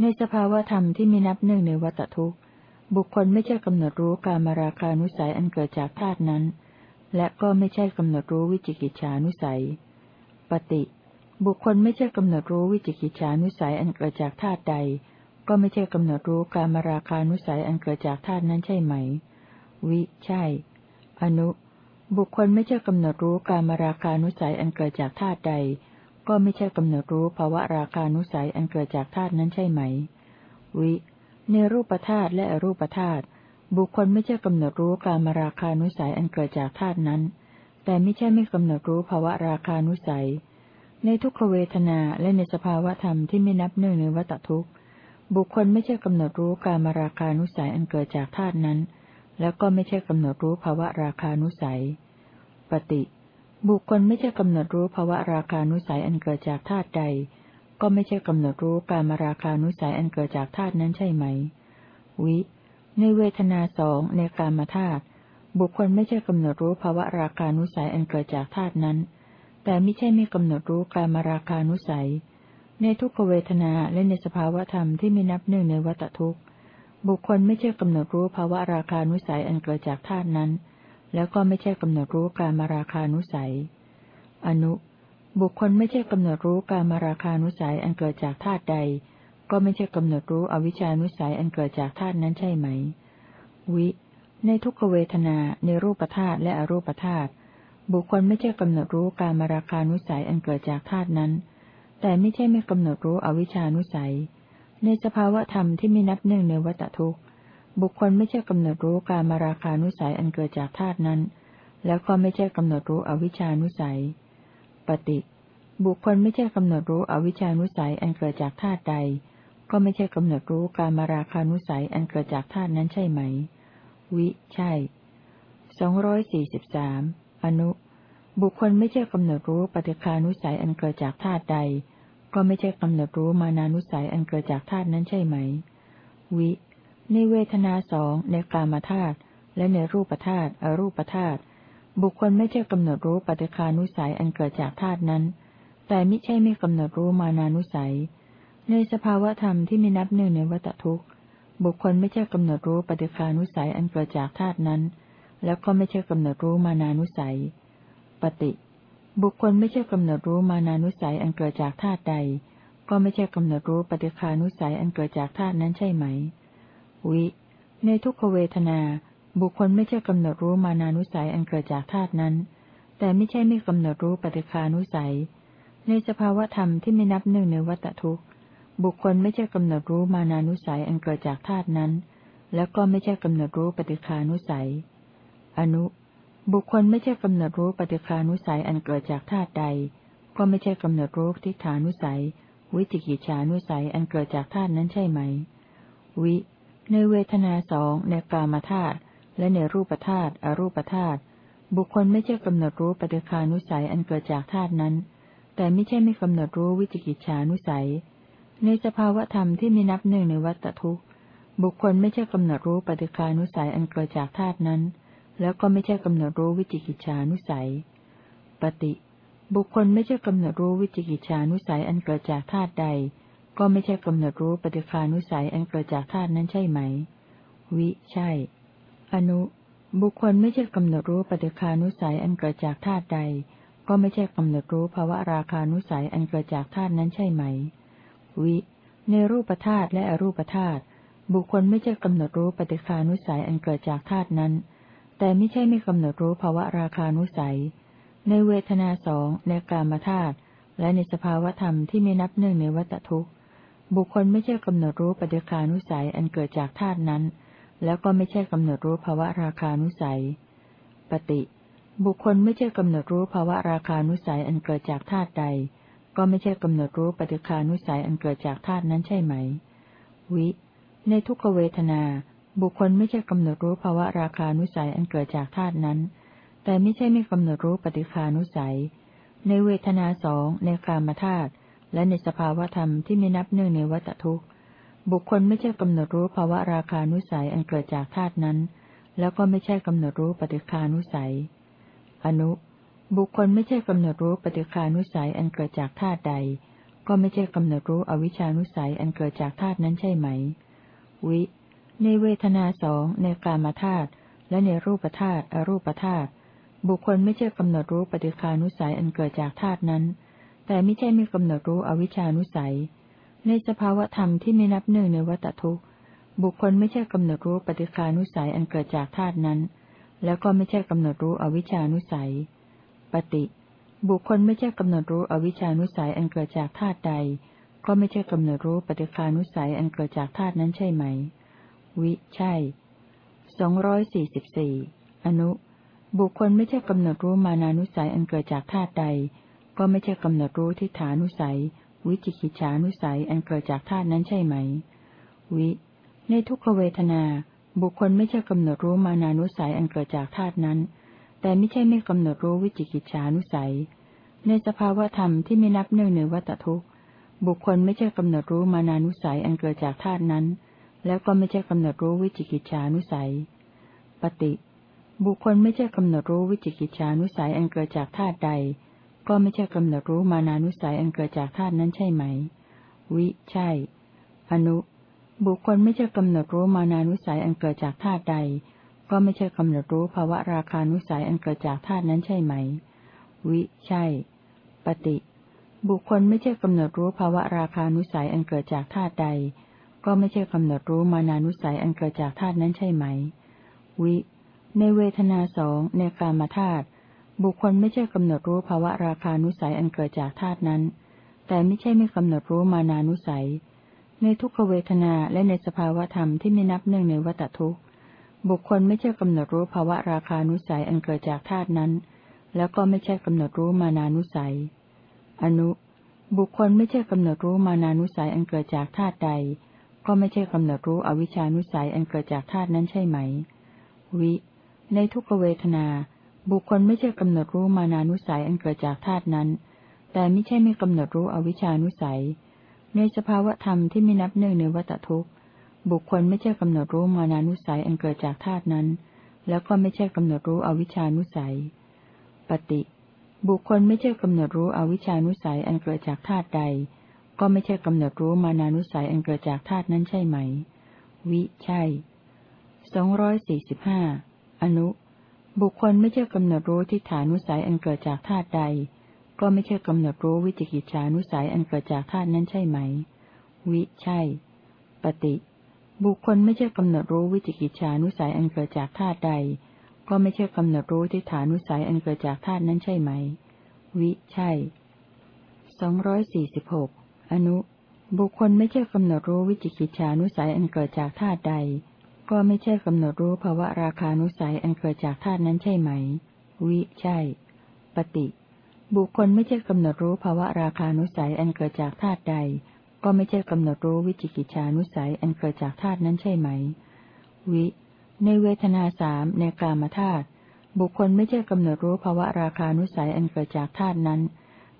ในสภาวธรรมที่มีนับหนึ่งในวัตทุกข์ บุคคลไม่ใช่กำหนดรู้การมาราคานุสัยอันเกิดจากธาตุนั้น และก็ไม่ใช่กำหนดรู้วิจิกิจฉานุสัย ปฏิ บุคคลไม่ใช่กำหนดรู้วิจิกิจฉานุสัยอันเกิดจากธาตุใด ก็ไม่ใช่กำหนดรู้การมราคานุสัยอันเกิดจากธาตุนั้นใช่ไหม วิ ใช่ อนุ บุคคลไม่ใช่กำหนดรู้การมราคานุสัยอันเกิดจากธาตุใด ก็ไม่ใช่กำหนดรู้ภาวะราคานุสัยอันเกิดจากธาตุนั้นใช่ไหม วิ ในรูปธาตุและอรูปธาตุบุคคลไม่ใช่กำหนดรู้การมราคานุสัยอันเกิดจากธาตุนั้น แต่ไม่ใช่ไม่กำหนดรู้ภาวะราคานุสัย ในทุกขเวทนาและในสภาวะธรรมที่ไม่นับหนึ่งในวัตทุกข์ บุคคลไม่ใช่กำหนดรู้การมาราคานุสัยอันเกิดจากธาตุนั้น แล้วก็ไม่ใช่กำหนดรู้ภาวะราคานุสัย ปฏิ บุคคลไม่ใช่กำหนดรู้ภาวะราคานุสัยอันเกิดจากธาตุใด ก็ไม่ใช่กำหนดรู้การมาราคานุสัยอันเกิดจากธาตุนั้นใช่ไหม วิ ในเวทนาสองในการมาธาตุบุคคลไม่ใช่กำหนดรู้ภาวะราคานุสัยอันเกิดจากธาตุนั้น แต่ไม่ใช่ไม่กำหนดรู้การมาราคานุสัย ในทุกขเวทนาและในสภาวธรรมที่ไมีนับหนึ่งในวัตทุกข์ บุคคลไม่ใช่กำหนดรู้ภาวะราคานุสัยอันเกิดจากธาตุนั้น แล้วก็ไม่ใช่กำหนดรู้การมาราคานุสัย อนุ บุคคลไม่ใช่กำหนดรู้การมาราคานุสัยอันเกิดจากธาตุใด ก็ไม่ใช่กำหนดรู้อวิชานุสัยอันเกิดจากธาตุนั้นใช่ไหม วิ ในทุกขเวทนาในรูปธาตุและอรูปธาตุบุคคลไม่ใช่กำหนดรู้การมาราคานุสัยอันเกิดจากธาตุนั้น แต่ไม่ใช่ไม่กำหนดรู้อวิชานุสัย ในสภาวะธรรมที่ไมีนับหนึ่งในวัตทุกข์ บุคคลไม่ใช่กำหนดรู้การมาราคานุสัยอันเกิดจากธาตุนั้น แล้วก็ไม่ใช่กำหนดรู้อวิชานุสัย ปฏิบุคคลไม่ใช่กำหนดรู้อวิชานุสัยอันเกิดจากธาตุใด ก็ไม่ใช่กำหนดรู้การมาราคานุสัยอันเกิดจากธาตุนั้นใช่ไหม วิ ใช่สองร้อยสี่สิบสามอนุ บุคคลไม่ใช่กำหนดรู้ปฏิคานุสัยอันเกิดจากธาตุใด ก็ไม่ใช่กำหนดรู้มานานุสัยอันเกิดจากธาตุนั้นใช่ไหม วิ ในเวทนาสองในกามธาตุและในรูปธาตุอรูปธาตุบุคคลไม่ใช่กำหนดรู้ปฏิคานุสัยอันเกิดจากธาตุนั้น แต่ไม่ใช่ไม่กำหนดรู้มานานุสัย ในสภาวธรรมที่ไมีนับหนึ่งในวัตทุกข์บุคคลไม่ใช่กำหนดรู้ปฏิคานุสัยอันเกิดจากธาตุนั้น แล้วก็ไม่ใช่กำหนดรู้มานานุสัย ปฏิ บุคคลไม่ใช่กำหนดรู้มานานุสัยอันเกิดจากธาตุใด ก็ไม่ใช่กำหนดรู้ปฏิคานุสัยอันเกิดจากธาตุนั้นใช่ไหม วิ ในทุกขเวทนา บุคคลไม่ใช่กำหนดรู้มานานุสัยอันเกิดจากธาตุนั้น แต่ไม่ใช่ไม่กำหนดรู้ปฏิคานุสัย ในสภาวธรรมที่ไม่นับหนึ่งในวัตทุกข์ บุคคลไม่ใช่กำหนดรู้มานานุสัยอันเกิดจากธาตุนั้น แล้วก็ไม่ใช่กำหนดรู้ปฏิคานุสัย อนุ บุคคลไม่ใช่กำหนดรู้ปฏิคานุสัยอันเกิดจากธาตุใด ก็ไม่ใช่กำหนดรู้ทิฏฐานุสัย วิจิกิจฉานุสัยอันเกิดจากธาตุนั้นใช่ไหม วิ ในเวทนาสองในกามธาตุและในรูปธาตุอรูปธาตุบุคคลไม่ใช่กำหนดรู้ปฏิคานุสัยอันเกิดจากธาตุนั้น แต่ไม่ใช่ไม่กำหนดรู้วิจิกิจฉานุสัย ในสภาวธรรมที่มีนับหนึ่งในวัตทุกบุคคลไม่ใช่กำหนดรู้ปฏิคานุสัยอันเกิดจากธาตุนั้น แล้วก็ไม่ใช่กำหนดรู้วิจิกิจฉานุสัย ปฏิ บุคคลไม่ใช่กำหนดรู้วิจิกิจฉานุสัยอันเกิดจากธาตุใด ก็ไม่ใช่กำหนดรู้ปฏิคานุสัยอันเกิดจากธาตุนั้นใช่ไหม วิ ใช่ อนุ บุคคลไม่ใช่กำหนดรู้ปฏิคานุสัยอันเกิดจากธาตุใด ก็ไม่ใช่กำหนดรู้ภาวะราคานุสัยอันเกิดจากธาตุนั้นใช่ไหม วิ ในรูปธาตุและอรูปธาตุบุคคลไม่ใช่กำหนดรู้ปฏิคานุสัยอันเกิดจากธาตุนั้น แต่ไม่ใช่ไม่กำหนดรู้ภาวะราคานุสัย ในเวทนาสองในกามธาตุและในสภาวธรรมที่ไม่นับหนึ่งในวัตทุกข์ บุคคลไม่ใช่กำหนดรู้ปฏิคานุสัยอันเกิดจากธาตุนั้น แล้วก็ไม่ใช่กำหนดรู้ภาวะราคานุสัย ปฏิ บุคคลไม่ใช่กำหนดรู้ภาวะราคานุสัยอันเกิดจากธาตุใด ก็ไม่ใช่กำหนดรู้ปฏิคานุสัยอันเกิดจากธาตุนั้นใช่ไหม วิ ในทุกขเวทนา บุคคลไม่ใช่กำหนดรู้ภาวะราคานุสัยอันเกิดจากธาตุนั้น แต่ไม่ใช่ไม่กำหนดรู้ปฏิคานุสัย ในเวทนาสองในกามธาตุและในสภาวธรรมที่ไม่นับเนื่องในวัตทุกข์บุคคลไม่ใช่กำหนดรู้ภาวะราคานุสัยอันเกิดจากธาตุนั้น แล้วก็ไม่ใช่กำหนดรู้ปฏิคานุสัย อนุ บุคคลไม่ใช่กำหนดรู้ปฏิคานุสัยอันเกิดจากธาตุใด ก็ไม่ใช่กำหนดรู้อวิชานุสัยอันเกิดจากธาตุนั้นใช่ไหม วิ ในเวทนาสองในกามธาตุและในรูปธาตุอรูปธาตุบุคคลไม่ใช่กำหนดรู้ปฏิคานุสัยอันเกิดจากธาตุนั้น แต่ไม่ใช่ไม่กำหนดรู้อวิชานุสัย ในสภาวธรรมที่ไม่นับหนึ่งในวัตทุกบุคคลไม่ใช่กำหนดรู้ปฏิคานุสัยอันเกิดจากธาตุนั้น แล้วก็ไม่ใช่กำหนดรู้อวิชานุสัย ปฏิ บุคคลไม่ใช่กำหนดรู้อวิชานุสัยอันเกิดจากธาตุใด ก็ไม่ใช่กำหนดรู้ปฏิคานุสัยอันเกิดจากธาตุนั้นใช่ไหม วิใช่สองร้อยสี่สิบสี่อนุ บุคคลไม่ใช่กำหนดรู้มานานุสัยอันเกิดจากธาตุใด ก็ไม่ใช่กำหนดรู้ทิฏฐานุสัย วิจิกิจฉานุสัยอันเกิดจากธาตุนั้นใช่ไหม วิ ในทุกขเวทนา บุคคลไม่ใช่กำหนดรู้มานานุสัยอันเกิดจากธาตุนั้น แต่ไม่ใช่ไม่กำหนดรู้วิจิกิจฉานุสัย ในสภาวธรรมที่ไม่นับเนื่องในวัตทุกบุคคลไม่ใช่กำหนดรู้มานานุสัยอันเกิดจากธาตุนั้น แล้วก็ไม่ใช่กำหนดรู้วิจิกิจฉานุสัย ปฏิ บุคคลไม่ใช่กำหนดรู้วิจิกิจฉานุสัยอันเกิดจากธาตุใด ก็ไม่ใช่กำหนดรู้มานานุสัยอันเกิดจากธาตุนั้นใช่ไหม วิ ใช่ อนุ บุคคลไม่ใช่กำหนดรู้มานานุสัยอันเกิดจากธาตุใด ก็ไม่ใช่กำหนดรู้ภาวะราคานุสัยอันเกิดจากธาตุนั้นใช่ไหม วิ ใช่ ปฏิ บุคคลไม่ใช่กำหนดรู้ภาวะราคานุสัยอันเกิดจากธาตุใด ก็ไม่ใช่กำหนดรู้มานานุสัยอันเกิดจากธาตุนั้นใช่ไหม วิ ในเวทนาสองในกามธาตุบุคคลไม่ใช่กำหนดรู้ภาวะราคานุสัยอันเกิดจากธาตุนั้น แต่ไม่ใช่ไม่กำหนดรู้มานานุสัย ในทุกขเวทนาและในสภาวธรรมที่ไม่นับเนื่องในวัตทุกข์ บุคคลไม่ใช่กำหนดรู้ภาวะราคานุสัยอันเกิดจากธาตุนั้น แล้วก็ไม่ใช่กำหนดรู้มานานุสัย อนุ บุคคลไม่ใช่กำหนดรู้มานานุสัยอันเกิดจากธาตุใด ก็ไม่ใช่กำหนดรู้อวิชานุสัยอันเกิดจากธาตุนั้นใช่ไหม วิ ในทุกขเวทนา บุคคลไม่ใช่กำหนดรู้มานานุสัยอันเกิดจากธาตุนั้น แต่ไม่ใช่ไม่กำหนดรู้อวิชานุสัย ในสภาวะธรรมที่ไม่นับเนื่องในวัตทุกข์ บุคคลไม่ใช่กำหนดรู้มานานุสัยอันเกิดจากธาตุนั้น แล้วก็ไม่ใช่กำหนดรู้อวิชานุสัย ปฏิ บุคคลไม่ใช่กำหนดรู้อวิชานุสัยอันเกิดจากธาตุใด ก็ไม่ใช่กำหนดรู้มานานุสัยอันเกิดจากธาตุนั้นใช่ไหม วิ ใช่สองร้อยสี่สิบห้าอนุ บุคคลไม่ใช่กำหนดรู้ทิฏฐานุสัยอันเกิดจากธาตุใด ก็ไม่ใช่กำหนดรู้วิจิกิจฉานุสัยอันเกิดจากธาตุนั้นใช่ไหม วิ ใช่ ปฏิ บุคคลไม่ใช่กำหนดรู้วิจิกิจฉานุสัยอันเกิดจากธาตุใด ก็ไม่ใช่กำหนดรู้ทิฏฐานุสัยอันเกิดจากธาตุนั้นใช่ไหม วิ ใช่สองร้อยสี่สิบหก อนุ บุคคลไม่ใช่กำหนดรู้วิจิกิจฉานุสัยอันเกิดจากธาตุใด ก็ไม่ใช่กำหนดรู้ภาวะราคานุสัยอันเกิดจากธาตุนั้นใช่ไหม วิ ใช่ ปฏิ บุคคลไม่ใช่กำหนดรู้ภาวะราคานุสัยอันเกิดจากธาตุใด ก็ไม่ใช่กำหนดรู้วิจิกิจฉานุสัยอันเกิดจากธาตุนั้นใช่ไหม วิ ในเวทนาสามในกามธาตุ บุคคลไม่ใช่กำหนดรู้ภาวะราคานุสัยอันเกิดจากธาตุนั้น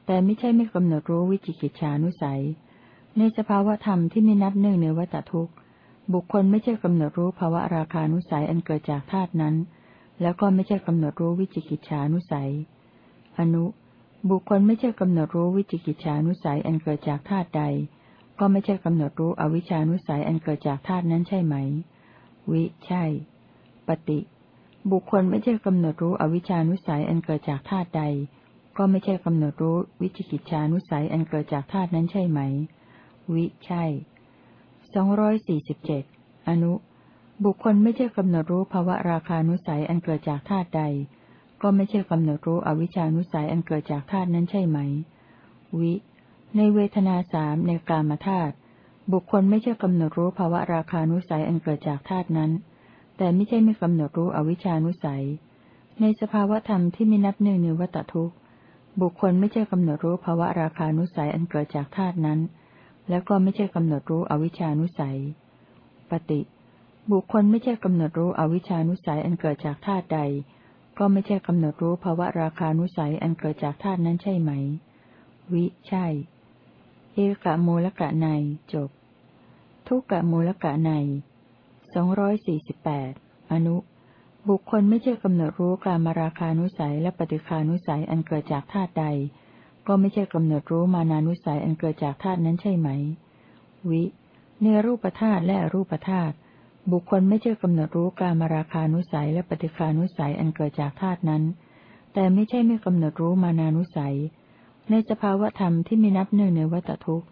แต่ไม่ใช่ไม่กำหนดรู้วิจิกิจฉานุสัย ในสภาวธรรมที่ไม่นับหนึ่งในวัตทุกข์ บุคคลไม่ใช่กำหนดรู้ภาวะราคานุสัยอันเกิดจากธาตุนั้น แล้วก็ไม่ใช่กำหนดรู้วิจิกิจฉานุสัย อนุ บุคคลไม่ใช่กำหนดรู้วิจิกิจฉานุสัยอันเกิดจากธาตุใด ก็ไม่ใช่กำหนดรู้อวิชานุสัยอันเกิดจากธาตุนั้นใช่ไหม วิใช่ ปฏิ บุคคลไม่ใช่กำหนดรู้อวิชานุสัยอันเกิดจากธาตุใด ก็ไม่ใช่กำหนดรู้วิจิกิจฉานุสัยอันเกิดจากธาตุนั้นใช่ไหม วิใช่สองร้อยสี่สิบเจ็ดอนุ บุคคลไม่ใช่กำหนดรู้ภาวะราคานุสัยอันเกิดจากธาตุใด ก็ไม่ใช่กำหนดรู้อวิชานุสัยอันเกิดจากธาตุนั้นใช่ไหม วิ ในเวทนาสามในกามธาตุบุคคลไม่ใช่กำหนดรู้ภาวะราคานุสัยอันเกิดจากธาตุนั้น แต่ไม่ใช่ไม่กำหนดรู้อวิชานุสัย ในสภาวธรรมที่ไม่นับหนึ่งในวัตทุกข์ บุคคลไม่ใช่กำหนดรู้ภาวะราคานุสัยอันเกิดจากธาตุนั้น แล้วก็ไม่ใช่กำหนดรู้อวิชานุสัย ปฏิ บุคคลไม่ใช่กำหนดรู้อวิชานุสัยอันเกิดจากธาตุใด ก็ไม่ใช่กำหนดรู้ภาวะราคานุสัยอันเกิดจากธาตุนั้นใช่ไหม วิ ใช่ เอกะมูลกะในจบ ทุกกะมูลกะในสองร้อยสี่สิบแปดอนุ บุคคลไม่ใช่กำหนดรู้การมาราคานุสัยและปฏิคานุสัยอันเกิดจากธาตุใด ก็ไม่ใช่กำหนดรู้มานานุสัยอันเกิดจากธาตุนั้นใช่ไหม วิ ในรูปธาตุและรูปธาตุบุคคลไม่ใช่กำหนดรู้การมาราคานุสัยและปฏิคานุสัยอันเกิดจากธาตุนั้น แต่ไม่ใช่ไม่กำหนดรู้มานานุสัย ในสภาวธรรมที่มีนับหนึ่งในวัตทุกข์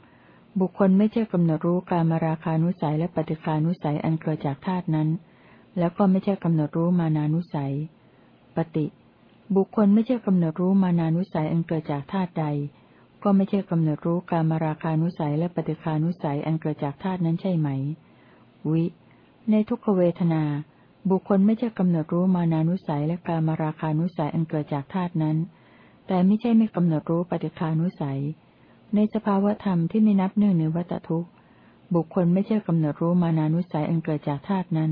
บุคคลไม่ใช่กำหนดรู้การมาราคานุสัยและปฏิคานุสัยอันเกิดจากธาตุนั้น แล้วก็ไม่ใช่กำหนดรู้มานานุสัย ปฏิบุคคลไม่ใช่กำหนดรู้มานานุสัยอันเกิดจากธาตุใด ก็ไม่ใช่กำหนดรู้การมาราคานุสัยและปฏิคานุสัยอันเกิดจากธาตุนั้นใช่ไหม วิ ในทุกขเวทนา บุคคลไม่ใช่กำหนดรู้มานานุสัยและการมาราคานุสัยอันเกิดจากธาตุนั้น แต่ไม่ใช่ไม่กำหนดรู้ปฏิคานุสัย ในสภาวธรรมที่ไม่นับหนึ่งในวัตทุกบุคคลไม่ใช่กำหนดรู้มานานุสัยอันเกิดจากธาตุนั้น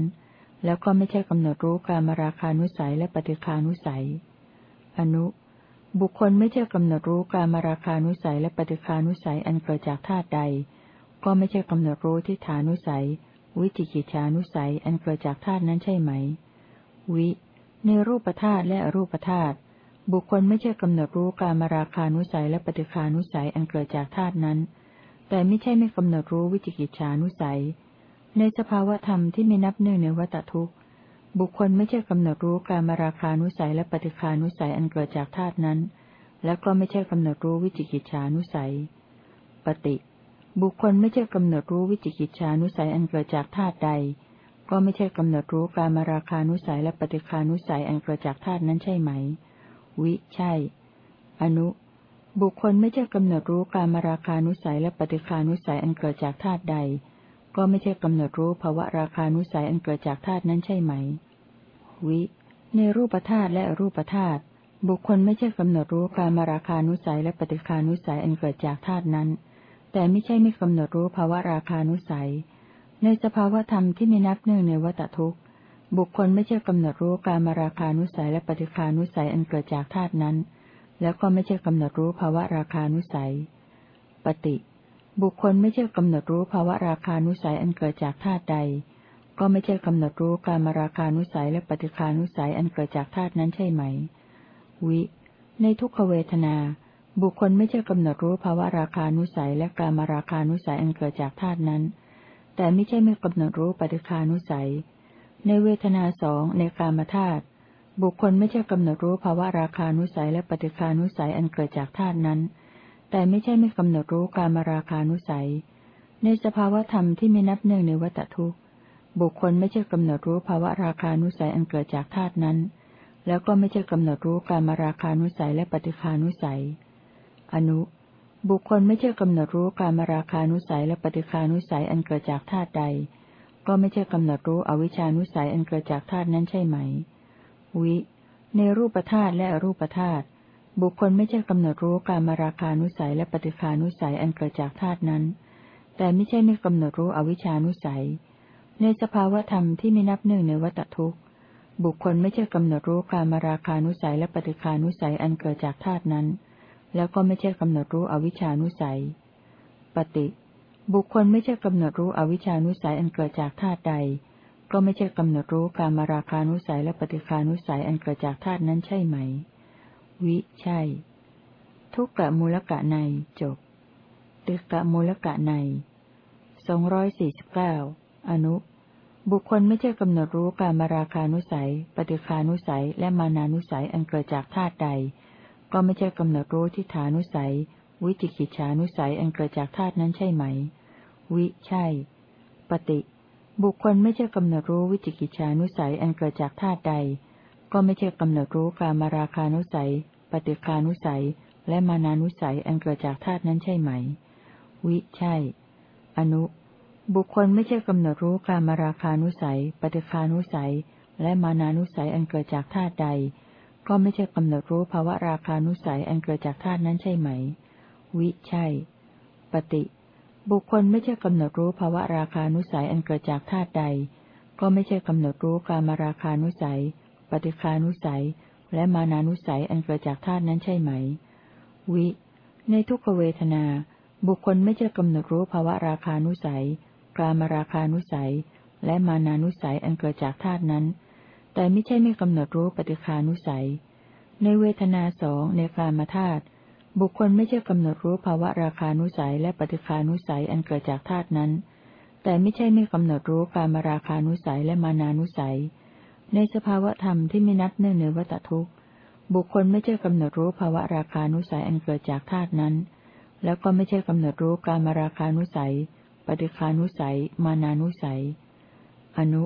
แล้วก็ไม่ใช่กำหนดรู้การมาราคานุสัยและปฏิคานุสัย อนุ บุคคลไม่ใช่กำหนดรู้การมาราคานุสัยและปฏิคานุสัยอันเกิดจากธาตุใด ก็ไม่ใช่กำหนดรู้ทิฏฐานุสัย วิจิกิจานุสัยอันเกิดจากธาตุนั้นใช่ไหม วิ ในรูปธาตุและอรูปธาตุบุคคลไม่ใช่กำหนดรู้การมาราคานุสัยและปฏิคานุสัยอันเกิดจากธาตุนั้น แต่ไม่ใช่ไม่กำหนดรู้วิจิกิจฉานุสัย ในสภาวธรรมที่ไม่นับหนึ่งในวัตทุกข์ บุคคลไม่ใช่กำหนดรู้การมาราคานุสัยและปฏิคานุสัยอันเกิดจากธาตุนั้น แล้วก็ไม่ใช่กำหนดรู้วิจิกิจฉานุสัย ปฏิ บุคคลไม่ใช่กำหนดรู้วิจิกิจฉานุสัยอันเกิดจากธาตุใด ก็ไม่ใช่กำหนดรู้การมาราคานุสัยและปฏิคานุสัยอันเกิดจากธาตุนั้นใช่ไหม วิ ใช่ อนุ บุคคลไม่ใช่กำหนดรู้การมาราคานุสัยและปฏิคานุสัยอันเกิดจากธาตุใด ก็ไม่ใช่กำหนดรู้ภาวะราคานุสัยอันเกิดจากธาตุนั้นใช่ไหม วิ ในรูปธาตุและอรูปธาตุบุคคลไม่ใช่กำหนดรู้การมาราคานุสัยและปฏิคานุสัยอันเกิดจากธาตุนั้น แต่ไม่ใช่ไม่กำหนดรู้ภาวะราคานุสัย ในสภาวธรรมที่ไม่นับหนึ่งในวัตทุกข์ บุคคลไม่ใช่กำหนดรู้การมาราคานุสัยและปฏิคานุสัยอันเกิดจากธาตุนั้น แล้วก็ไม่ใช่กำหนดรู้ภาวะราคานุสัย ปฏิ บุคคลไม่ใช่กำหนดรู้ภาวะราคานุสัยอันเกิดจากธาตุใด ก็ไม่ใช่กำหนดรู้การมาราคานุสัยและปฏิคานุสัยอันเกิดจากธาตุนั้นใช่ไหม วิ ในทุกขเวทนา บุคคลไม่ใช่กำหนดรู้ภาวะราคานุสัยและการมาราคานุสัยอันเกิดจากธาตุนั้น แต่ไม่ใช่ไม่กำหนดรู้ปฏิคานุสัย ในเวทนาสองในกามธาตุบุคคลไม่ใช่กำหนดรู้ภาวะราคานุสัยและปฏิคานุสัยอันเกิดจากธาตุนั้น แต่ไม่ใช่ไม่กำหนดรู้การมาราคานุสัย ในสภาวธรรมที่ไม่นับหนึ่งในวัตทุกข์ บุคคลไม่ใช่กำหนดรู้ภาวะราคานุสัยอันเกิดจากธาตุนั้น แล้วก็ไม่ใช่กำหนดรู้การมาราคานุสัยและปฏิคานุสัย อนุ บุคคลไม่ใช่กำหนดรู้การมาราคานุสัยและปฏิคานุสัยอันเกิดจากธาตุใด ก็ไม่ใช่กำหนดรู้อวิชานุสัยอันเกิดจากธาตุนั้นใช่ไหม วิ ในรูปธาตุและอรูปธาตุ บุคคลไม่ใช่กำหนดรู้การมาราคานุสัยและปฏิคานุสัยอันเกิดจากธาตุนั้น แต่ไม่ใช่ไม่กำหนดรู้อวิชานุสัย ในสภาวธรรมที่ไม่นับหนึ่งในวัตทุกข์ บุคคลไม่ใช่กำหนดรู้การมาราคานุสัยและปฏิคานุสัยอันเกิดจากธาตุนั้น แล้วก็ไม่ใช่กำหนดรู้อวิชานุสัย ปฏิ บุคคลไม่ใช่กำหนดรู้อวิชานุสัยอันเกิดจากธาตุใด ก็ไม่ใช่กำหนดรู้การมาราคานุสัยและปฏิคานุสัยอันเกิดจากธาตุนั้นใช่ไหม วิใช่ ทุกกะมูลกะในจบติกะมูลกะในสองร้อยสี่สิบเก้าอนุ บุคคลไม่ใช่กำหนดรู้การมาราคานุสัย ปฏิคานุสัย และมานานุสัยอันเกิดจากธาตุใด ก็ไม่ใช่กำหนดรู้ทิฏฐานุสัย วิจิกิจฉานุสัยอันเกิดจากธาตุนั้นใช่ไหม วิใช่ ปฏิ บุคคลไม่ใช่กำหนดรู้วิจิกิจฉานุสัยอันเกิดจากธาตุใด ก็ไม่ใช่กำหนดรู้การมาราคานุสัย ปฏิคานุสัย และมานานุสัยอันเกิดจากธาตุนั้นใช่ไหม วิใช่ อนุ บุคคลไม่ใช่กำหนดรู้การมาราคานุสัย ปฏิคานุสัย และมานานุสัยอันเกิดจากธาตุใด ก็ไม่ใช่กำหนดรู้ภาวะราคานุสัยอันเกิดจากธาตุนั้นใช่ไหม วิใช่ ปฏิ บุคคลไม่ใช่กำหนดรู้ภาวะราคานุสัยอันเกิดจากธาตุใด ก็ไม่ใช่กำหนดรู้การมาราคานุสัย ปฏิคานุสัย และมานานุสัยอันเกิดจากธาตุนั้นใช่ไหม วิ ในทุกขเวทนา บุคคลไม่ใช่กำหนดรู้ภาวะราคานุสัย การมาราคานุสัย และมานานุสัยอันเกิดจากธาตุนั้น แต่ไม่ใช่ไม่กำหนดรู้ปฏิคานุสัย ในเวทนาสองในกามธาตุบุคคลไม่ใช่กำหนดรู้ภาวะราคานุสัยและปฏิคานุสัยอันเกิดจากธาตุนั้น แต่ไม่ใช่ไม่กำหนดรู้การมาราคานุสัยและมานานุสัย ในสภาวะธรรมที่ไม่นับเนื่องในวัตทุกข์ บุคคลไม่ใช่กำหนดรู้ภาวะราคานุสัยอันเกิดจากธาตุนั้น แล้วก็ไม่ใช่กำหนดรู้การมาราคานุสัย ปฏิคานุสัย มานานุสัย อนุ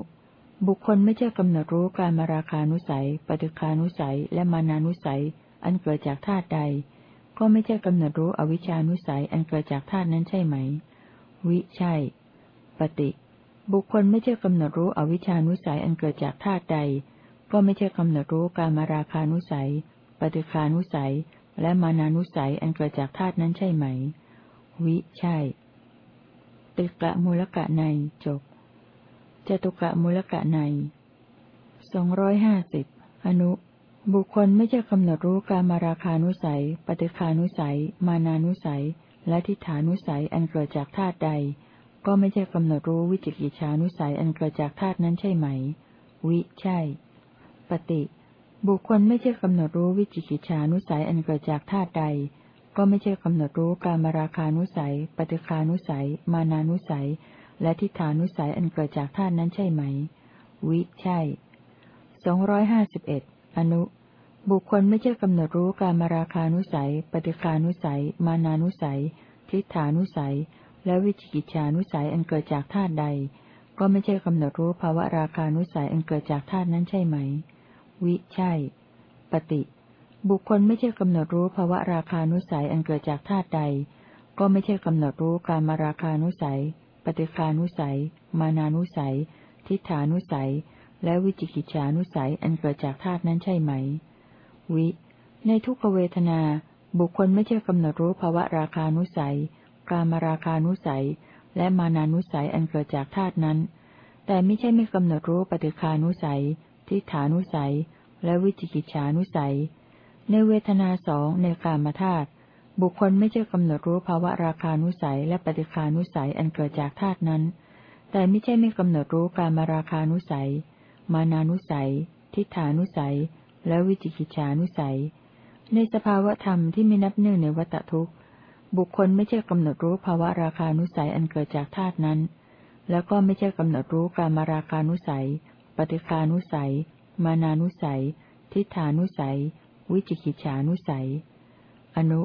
บุคคลไม่ใช่กำหนดรู้การมาราคานุสัย ปฏิคานุสัย และมานานุสัย อันเกิดจากธาตุใด ก็ไม่ใช่กำหนดรู้อวิชานุสัยอันเกิดจากธาตุนั้นใช่ไหม วิใช่ ปฏิ บุคคลไม่ใช่กำหนดรู้อวิชานุสัยอันเกิดจากธาตุใด ก็ไม่ใช่กำหนดรู้การมาราคานุสัย ปฏิคานุสัย และมานานุสัยอันเกิดจากธาตุนั้นใช่ไหม วิใช่ติกะมูลกะในจบจตุกะมูลกะในสองร้อยห้าสิบอนุ บุคคลไม่ใช่กำหนดรู้การมาราคานุสัย ปฏิคานุสัย มานานุสัย และทิฏฐานุสัยอันเกิดจากธาตุใด ก็ไม่ใช่กำหนดรู้วิจิกิจฉานุสัยอันเกิดจากธาตุนั้นใช่ไหม วิ ใช่ ปฏิ บุคคลไม่ใช่กำหนดรู้วิจิกิจฉานุสัยอันเกิดจากธาตุใด ก็ไม่ใช่กำหนดรู้การมาราคานุสัย ปฏิคานุสัย มานานุสัย และทิฏฐานุสัยอันเกิดจากธาตุนั้นใช่ไหม วิ ใช่สองร้อยห้าสิบเอ็ดอนุ บุคคลไม่ใช่กำหนดรู้การมาราคานุสัย ปฏิคานุสัย มานานุสัย ทิฏฐานุสัย และวิจิกิจฉานุสัยอันเกิดจากธาตุใด ก็ไม่ใช่กำหนดรู้ภาวะราคานุสัยอันเกิดจากธาตุนั้นใช่ไหม วิใช่ ปฏิ บุคคลไม่ใช่กำหนดรู้ภาวะราคานุสัยอันเกิดจากธาตุใด ก็ไม่ใช่กำหนดรู้การมาราคานุสัย ปฏิคานุสัย มานานุสัย ทิฏฐานุสัย และวิจิกิจฉานุสัยอันเกิดจากธาตุนั้นใช่ไหม วิ ในทุกขเวทนา บุคคลไม่ใช่กำหนดรู้ภาวะราคานุสัย กามราคานุสัย และมานานุสัยอันเกิดจากธาตุนั้น แต่ไม่ใช่ไม่กำหนดรู้ปฏิคานุสัย ทิฏฐานุสัย และวิจิกิจฉานุสัย ในเวทนาสองในกามธาตุบุคคลไม่ใช่กำหนดรู้ภาวะราคานุสัยและปฏิคานุสัยอันเกิดจากธาตุนั้น แต่ไม่ใช่ไม่กำหนดรู้การมาราคานุสัย มานานุสัย ทิฏฐานุสัย และวิจิกิจฉานุสัย ในสภาวะธรรมที่ไม่นับเนื่งในวัตทุกข์ บุคคลไม่ใช่กำหนดรู้ภาวะราคานุสัยอันเกิดจากธาตุนั้น แล้วก็ไม่ใช่กำหนดรู้การมาราคานุสัย ปฏิคานุสัย มานานุสัย ทิฏฐานุสัย วิจิกิจฉานุสัย อนุ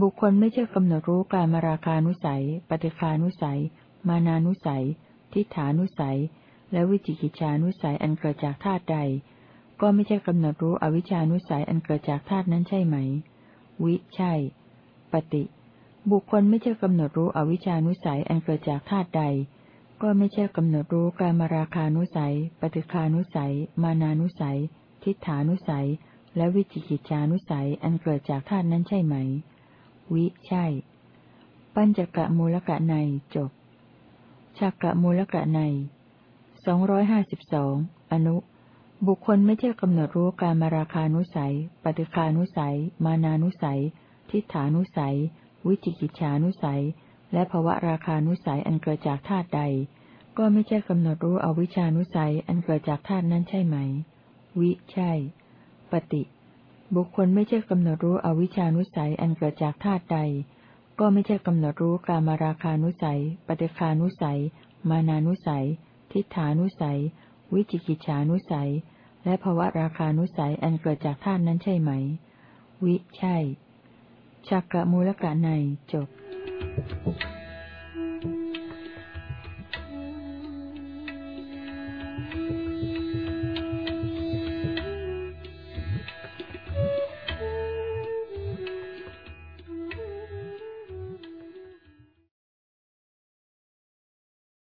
บุคคลไม่ใช่กำหนดรู้การมาราคานุสัย ปฏิคานุสัย มานานุสัย ทิฏฐานุสัย และวิจิกิจฉานุสัยอันเกิดจากธาตุใด ก็ไม่ใช่กำหนดรู้อวิชานุสัยอันเกิดจากธาตุนั้นใช่ไหม วิ ใช่ ปฏิ บุคคลไม่ใช่กำหนดรู้อวิชานุสัยอันเกิดจากธาตุใด ก็ไม่ใช่กำหนดรู้การมาราคานุสัย ปฏิคานุสัย มานานุสัย ทิฏฐานุสัย และวิจิกิจานุสัยอันเกิดจากธาตุนั้นใช่ไหม วิใช่ ปัญจกะมูลกะในจบชักกะมูลกะในสองร้อยห้าสิบสองอนุ บุคคลไม่ใช่กำหนดรู้การมาราคานุสัย ปฏิคานุสัย มานานุสัย ทิฏฐานุสัย วิจิกิจฉานุสัย และภวะราคานุสัยอันเกิดจากธาตุใด ก็ไม่ใช่กำหนดรู้อวิชานุสัยอันเกิดจากธาตุนั้นใช่ไหม วิใช่ ปฏิ บุคคลไม่ใช่กำหนดรู้อวิชานุสัยอันเกิดจากธาตุใด ก็ไม่ใช่กำหนดรู้กามราคานุสัย ปฏิคานุสัย มานานุสัย ทิฏฐานุสัย วิจิกิจฉานุสัย และภวะราคานุสัยอันเกิดจากธาตุนั้นใช่ไหม วิใช่ ชักกะมูลกะในจบ